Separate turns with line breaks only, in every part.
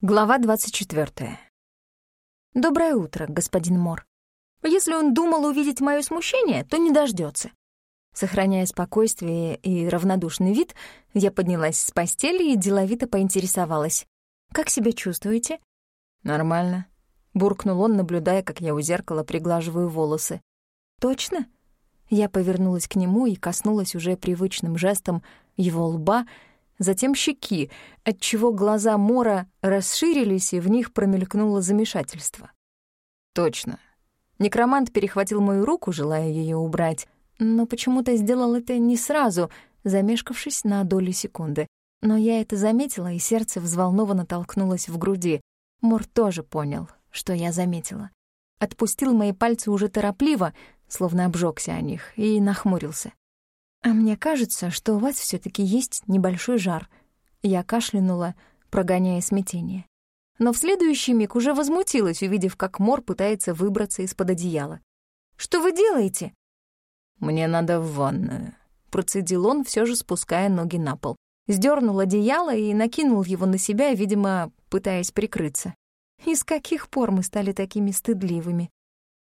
Глава 24. Доброе утро, господин Мор. Если он думал увидеть мое смущение, то не дождется. Сохраняя спокойствие и равнодушный вид, я поднялась с постели и деловито поинтересовалась. «Как себя чувствуете?»
«Нормально», — буркнул он, наблюдая, как я у зеркала приглаживаю волосы.
«Точно?» Я повернулась к нему и коснулась уже привычным жестом его лба — затем щеки, отчего глаза Мора расширились, и в них промелькнуло замешательство.
«Точно».
Некромант перехватил мою руку, желая ее убрать, но почему-то сделал это не сразу, замешкавшись на долю секунды. Но я это заметила, и сердце взволнованно толкнулось в груди. Мор тоже понял, что я заметила. Отпустил мои пальцы уже торопливо, словно обжегся о них, и нахмурился. «А мне кажется, что у вас все таки есть небольшой жар». Я кашлянула, прогоняя смятение. Но в следующий миг уже возмутилась, увидев, как Мор пытается выбраться из-под одеяла. «Что вы делаете?»
«Мне надо в ванную», — процедил он, все же спуская ноги на пол.
Сдернул одеяло и накинул его на себя, видимо, пытаясь прикрыться. Из каких пор мы стали такими стыдливыми?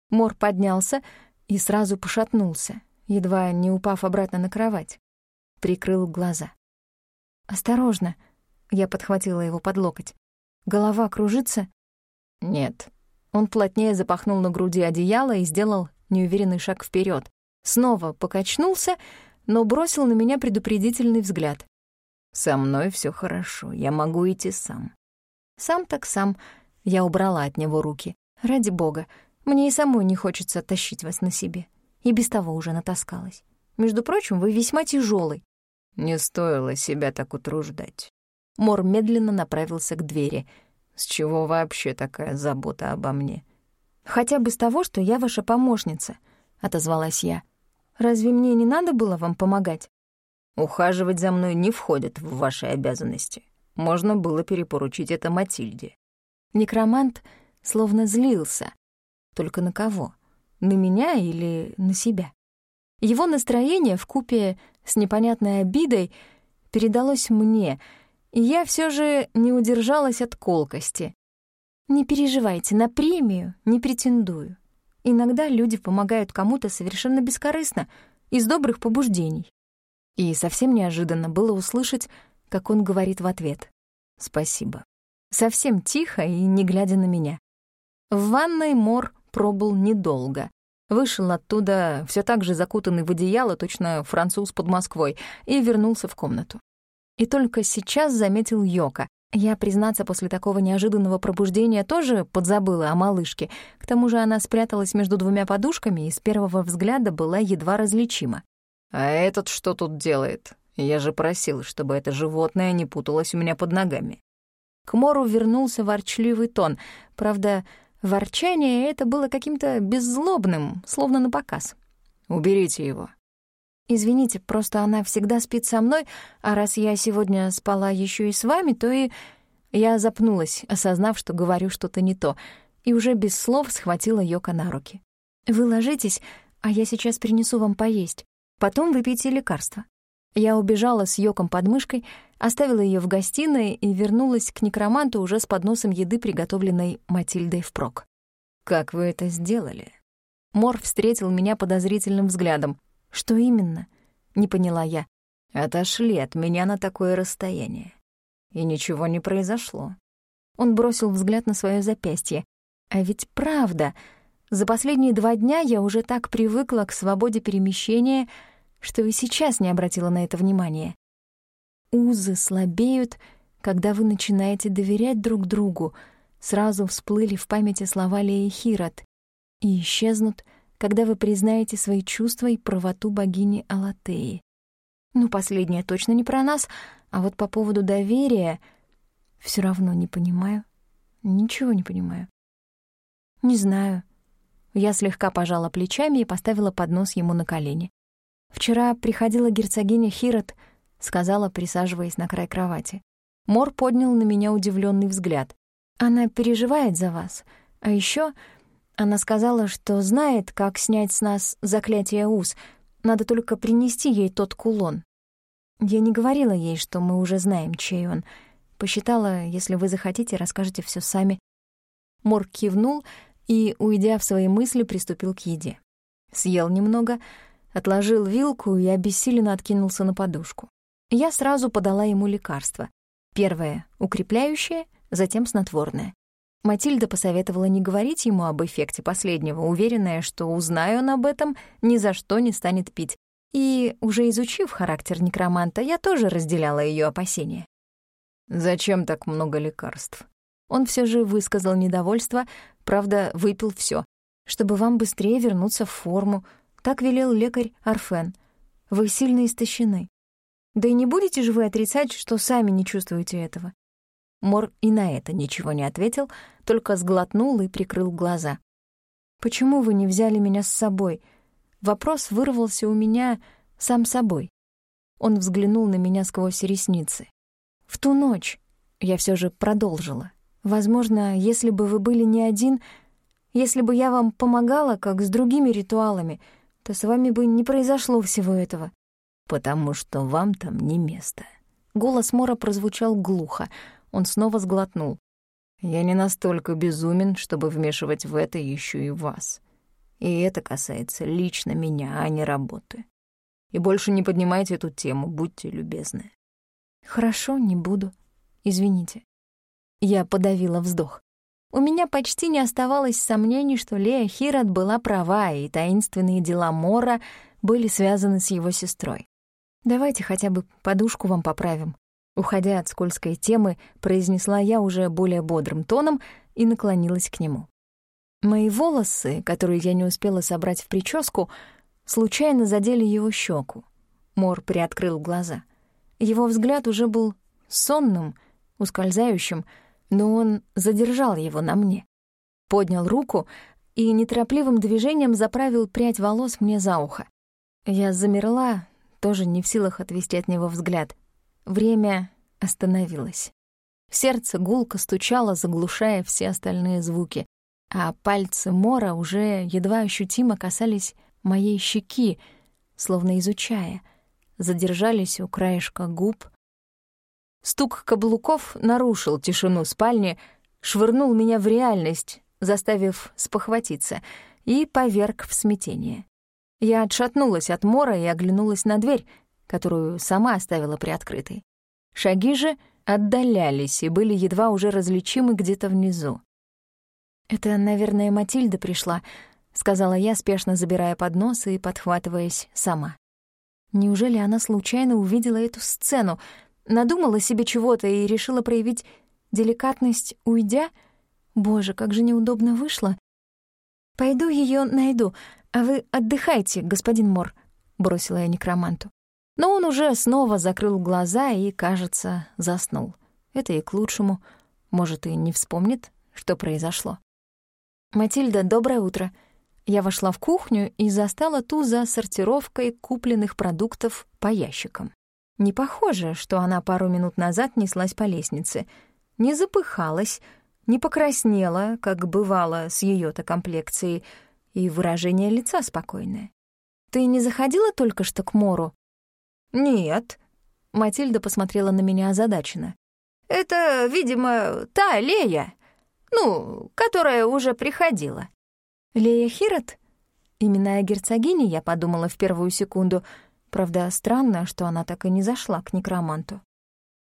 Мор поднялся и сразу пошатнулся, едва не упав обратно на кровать. Прикрыл глаза. «Осторожно!» — я подхватила его под локоть. «Голова кружится?»
«Нет».
Он плотнее запахнул на груди одеяло и сделал неуверенный шаг вперед. Снова покачнулся, но бросил на меня предупредительный взгляд.
«Со мной все хорошо, я могу идти сам».
«Сам так сам». Я убрала от него руки. «Ради бога, мне и самой не хочется тащить вас на себе» и без того уже натаскалась. Между прочим, вы весьма тяжелый.
Не стоило себя так утруждать.
Мор медленно направился к двери.
С чего вообще такая забота обо мне?
Хотя бы с того, что я ваша помощница, отозвалась я. Разве мне не надо было вам помогать?
Ухаживать за мной не входит в ваши обязанности. Можно было перепоручить это Матильде.
Некромант словно злился. Только на кого? На меня или на себя. Его настроение в купе с непонятной обидой передалось мне, и я все же не удержалась от колкости. Не переживайте, на премию не претендую. Иногда люди помогают кому-то совершенно бескорыстно, из добрых побуждений. И совсем неожиданно было услышать, как он говорит в ответ. «Спасибо». Совсем тихо и не глядя на меня. В ванной Мор пробыл недолго. Вышел оттуда все так же закутанный в одеяло, точно француз под Москвой, и вернулся в комнату. И только сейчас заметил Йока. Я, признаться, после такого неожиданного пробуждения тоже подзабыла о малышке. К тому же она спряталась между двумя подушками и с первого взгляда была едва различима.
«А этот что тут делает? Я же просил, чтобы это животное не путалось у меня под ногами».
К Мору вернулся ворчливый тон. Правда, Ворчание это было каким-то беззлобным, словно на показ.
«Уберите его».
«Извините, просто она всегда спит со мной, а раз я сегодня спала еще и с вами, то и...» Я запнулась, осознав, что говорю что-то не то, и уже без слов схватила Йока на руки. «Вы ложитесь, а я сейчас принесу вам поесть. Потом выпейте лекарство». Я убежала с Йоком под мышкой, оставила ее в гостиной и вернулась к некроманту уже с подносом еды, приготовленной Матильдой впрок.
«Как вы это сделали?»
Мор встретил меня подозрительным взглядом. «Что именно?» — не поняла я.
«Отошли от меня на такое расстояние. И ничего не произошло».
Он бросил взгляд на свое запястье. «А ведь правда, за последние два дня я уже так привыкла к свободе перемещения, что и сейчас не обратила на это внимания. Узы слабеют, когда вы начинаете доверять друг другу, сразу всплыли в памяти слова Леи Хирот, и исчезнут, когда вы признаете свои чувства и правоту богини Алатеи. Ну, последнее точно не про нас, а вот по поводу доверия все равно не понимаю. Ничего не понимаю. Не знаю. Я слегка пожала плечами и поставила поднос ему на колени. «Вчера приходила герцогиня Хирот», — сказала, присаживаясь на край кровати. Мор поднял на меня удивленный взгляд. «Она переживает за вас. А еще она сказала, что знает, как снять с нас заклятие уз. Надо только принести ей тот кулон. Я не говорила ей, что мы уже знаем, чей он. Посчитала, если вы захотите, расскажете все сами. Мор кивнул и, уйдя в свои мысли, приступил к еде. Съел немного, отложил вилку и обессиленно откинулся на подушку. Я сразу подала ему лекарство. Первое — укрепляющее, затем снотворное. Матильда посоветовала не говорить ему об эффекте последнего, уверенная, что узнаю он об этом, ни за что не станет пить. И, уже изучив характер некроманта, я тоже разделяла ее опасения.
«Зачем так много лекарств?»
Он все же высказал недовольство, правда, выпил все, чтобы вам быстрее вернуться в форму. Так велел лекарь Арфен. Вы сильно истощены. Да и не будете же вы отрицать, что сами не чувствуете этого. Мор и на это ничего не ответил, только сглотнул и прикрыл глаза. «Почему вы не взяли меня с собой?» Вопрос вырвался у меня сам собой. Он взглянул на меня сквозь ресницы. «В ту ночь я все же продолжила. Возможно, если бы вы были не один, если бы я вам помогала, как с другими ритуалами, то с вами бы не произошло всего этого.
Потому что вам там не место.
Голос Мора прозвучал глухо. Он снова сглотнул.
Я не настолько безумен, чтобы вмешивать в это еще и вас. И это касается лично меня, а не работы. И больше не поднимайте эту тему, будьте любезны.
Хорошо, не буду. Извините. Я подавила вздох. У меня почти не оставалось сомнений, что Лея Хират была права, и таинственные дела Мора были связаны с его сестрой. «Давайте хотя бы подушку вам поправим». Уходя от скользкой темы, произнесла я уже более бодрым тоном и наклонилась к нему. Мои волосы, которые я не успела собрать в прическу, случайно задели его щеку. Мор приоткрыл глаза. Его взгляд уже был сонным, ускользающим, но он задержал его на мне. Поднял руку и неторопливым движением заправил прядь волос мне за ухо. Я замерла, тоже не в силах отвести от него взгляд. Время остановилось. Сердце гулко стучало, заглушая все остальные звуки, а пальцы Мора уже едва ощутимо касались моей щеки, словно изучая, задержались у краешка губ, Стук каблуков нарушил тишину спальни, швырнул меня в реальность, заставив спохватиться, и поверг в смятение. Я отшатнулась от мора и оглянулась на дверь, которую сама оставила приоткрытой. Шаги же отдалялись и были едва уже различимы где-то внизу. «Это, наверное, Матильда пришла», — сказала я, спешно забирая поднос и подхватываясь сама. Неужели она случайно увидела эту сцену, Надумала себе чего-то и решила проявить деликатность, уйдя? Боже, как же неудобно вышло. «Пойду ее найду, а вы отдыхайте, господин Мор», — бросила я некроманту. Но он уже снова закрыл глаза и, кажется, заснул. Это и к лучшему. Может, и не вспомнит, что произошло. «Матильда, доброе утро». Я вошла в кухню и застала ту за сортировкой купленных продуктов по ящикам. Не похоже, что она пару минут назад неслась по лестнице. Не запыхалась, не покраснела, как бывало с ее то комплекцией, и выражение лица спокойное. «Ты не заходила только что к Мору?»
«Нет», —
Матильда посмотрела на меня озадаченно.
«Это, видимо, та Лея, ну, которая уже приходила».
«Лея Хирот?» Именно о герцогине я подумала в первую секунду — Правда, странно, что она так и не зашла к некроманту.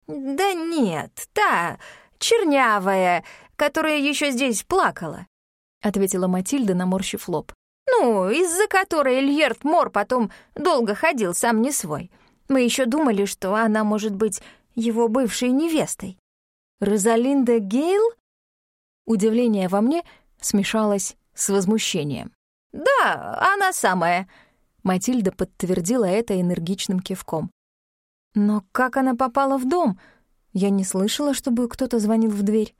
«Да нет, та, чернявая, которая еще здесь плакала», —
ответила Матильда, наморщив лоб.
«Ну, из-за которой Ильерт Мор потом долго ходил сам не свой. Мы еще думали, что она может быть его бывшей невестой».
«Розалинда Гейл?» Удивление во мне смешалось с возмущением.
«Да, она самая»,
Матильда подтвердила это энергичным кивком. «Но как она попала в дом? Я не слышала, чтобы кто-то звонил в дверь».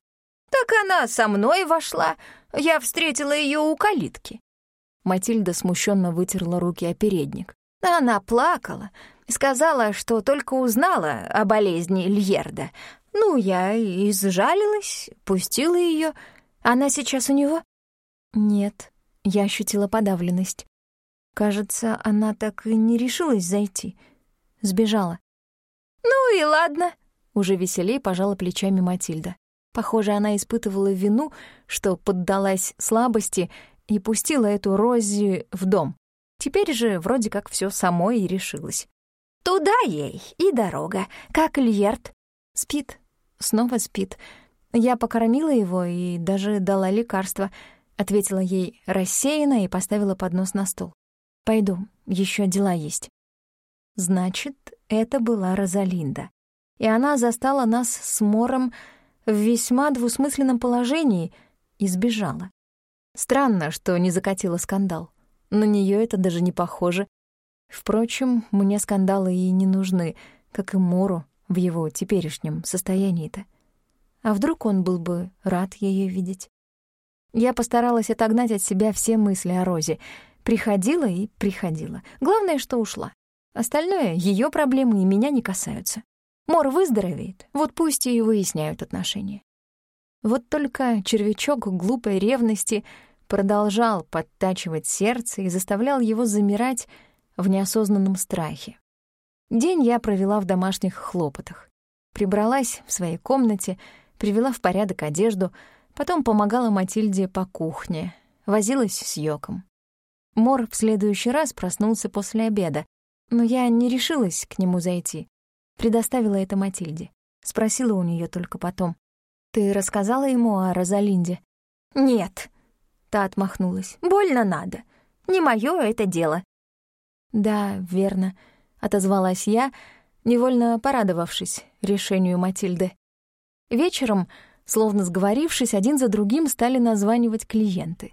«Так она со мной вошла. Я встретила ее у калитки».
Матильда смущенно вытерла руки о передник.
Она плакала сказала, что только узнала о болезни Льерда. Ну, я и сжалилась, пустила ее. Она сейчас у него?
Нет, я ощутила подавленность. Кажется, она так и не решилась зайти. Сбежала.
«Ну и ладно», —
Уже веселей пожала плечами Матильда. Похоже, она испытывала вину, что поддалась слабости и пустила эту Рози в дом. Теперь же вроде как все само и решилось.
«Туда ей и дорога, как Льерт».
Спит, снова спит. Я покормила его и даже дала лекарство, ответила ей рассеянно и поставила поднос на стол. Пойду, еще дела есть. Значит, это была Розалинда. И она застала нас с Мором в весьма двусмысленном положении и сбежала. Странно, что не закатила скандал. На нее это даже не похоже. Впрочем, мне скандалы и не нужны, как и Мору в его теперешнем состоянии-то. А вдруг он был бы рад ее видеть? Я постаралась отогнать от себя все мысли о Розе. Приходила и приходила. Главное, что ушла. Остальное — ее проблемы и меня не касаются. Мор выздоровеет, вот пусть и выясняют отношения. Вот только червячок глупой ревности продолжал подтачивать сердце и заставлял его замирать в неосознанном страхе. День я провела в домашних хлопотах. Прибралась в своей комнате, привела в порядок одежду, потом помогала Матильде по кухне, возилась с Йоком. Мор в следующий раз проснулся после обеда, но я не решилась к нему зайти. Предоставила это Матильде. Спросила у нее только потом. «Ты рассказала ему о Розалинде?»
«Нет», — та отмахнулась. «Больно надо. Не моё это дело».
«Да, верно», — отозвалась я, невольно порадовавшись решению Матильды. Вечером, словно сговорившись, один за другим стали названивать клиенты.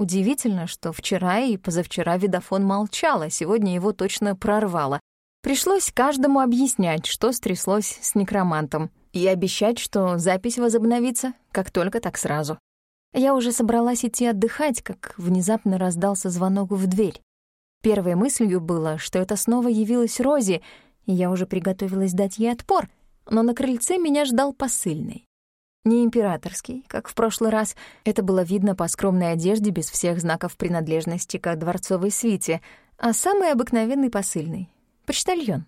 Удивительно, что вчера и позавчера Видофон молчал, а сегодня его точно прорвало. Пришлось каждому объяснять, что стряслось с некромантом, и обещать, что запись возобновится, как только так сразу. Я уже собралась идти отдыхать, как внезапно раздался звонок в дверь. Первой мыслью было, что это снова явилась Рози, и я уже приготовилась дать ей отпор — но на крыльце меня ждал посыльный. Не императорский, как в прошлый раз, это было видно по скромной одежде без всех знаков принадлежности к дворцовой свите, а самый обыкновенный посыльный — почтальон.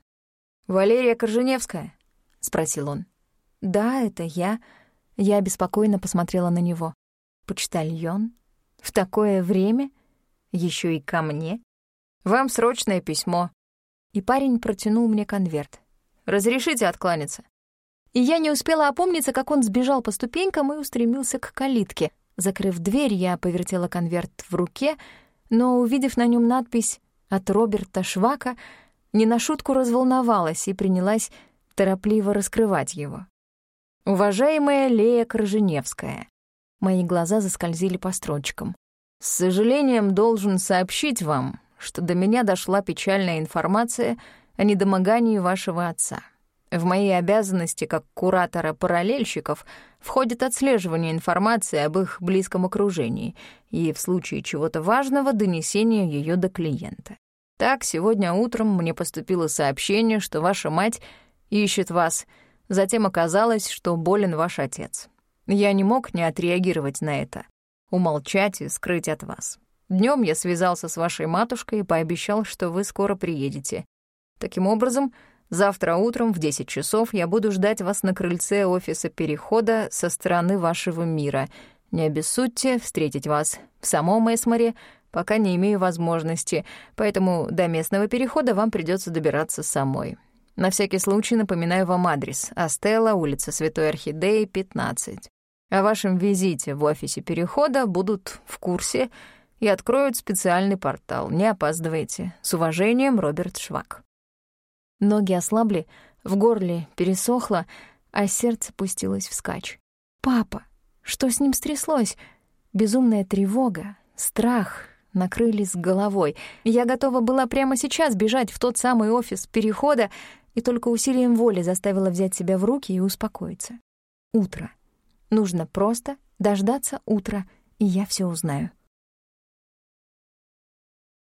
«Валерия Корженевская?» — спросил он.
«Да, это я». Я беспокойно посмотрела на него. «Почтальон? В такое время? Еще и ко мне?»
«Вам срочное письмо».
И парень протянул мне конверт.
«Разрешите откланяться?»
И я не успела опомниться, как он сбежал по ступенькам и устремился к калитке. Закрыв дверь, я повертела конверт в руке, но, увидев на нем надпись «От Роберта Швака», не на шутку разволновалась и принялась торопливо раскрывать его. «Уважаемая Лея Крыженевская», мои глаза заскользили по строчкам. «С сожалением должен сообщить вам, что до меня дошла печальная информация о недомогании вашего отца. В мои обязанности как куратора параллельщиков входит отслеживание информации об их близком окружении и в случае чего-то важного донесение ее до клиента. Так, сегодня утром мне поступило сообщение, что ваша мать ищет вас. Затем оказалось, что болен ваш отец. Я не мог не отреагировать на это, умолчать и скрыть от вас. Днем я связался с вашей матушкой и пообещал, что вы скоро приедете. Таким образом, Завтра утром в 10 часов я буду ждать вас на крыльце офиса перехода со стороны вашего мира. Не обессудьте встретить вас в самом Эсморе, пока не имею возможности, поэтому до местного перехода вам придется добираться самой. На всякий случай напоминаю вам адрес. Астелла, улица Святой Орхидеи, 15. О вашем визите в офисе перехода будут в курсе и откроют специальный портал. Не опаздывайте. С уважением, Роберт Швак. Ноги ослабли, в горле пересохло, а сердце пустилось вскачь. «Папа! Что с ним стряслось?» Безумная тревога, страх накрылись головой. Я готова была прямо сейчас бежать в тот самый офис перехода и только усилием воли заставила взять себя в руки и успокоиться. Утро. Нужно просто дождаться утра, и я все узнаю.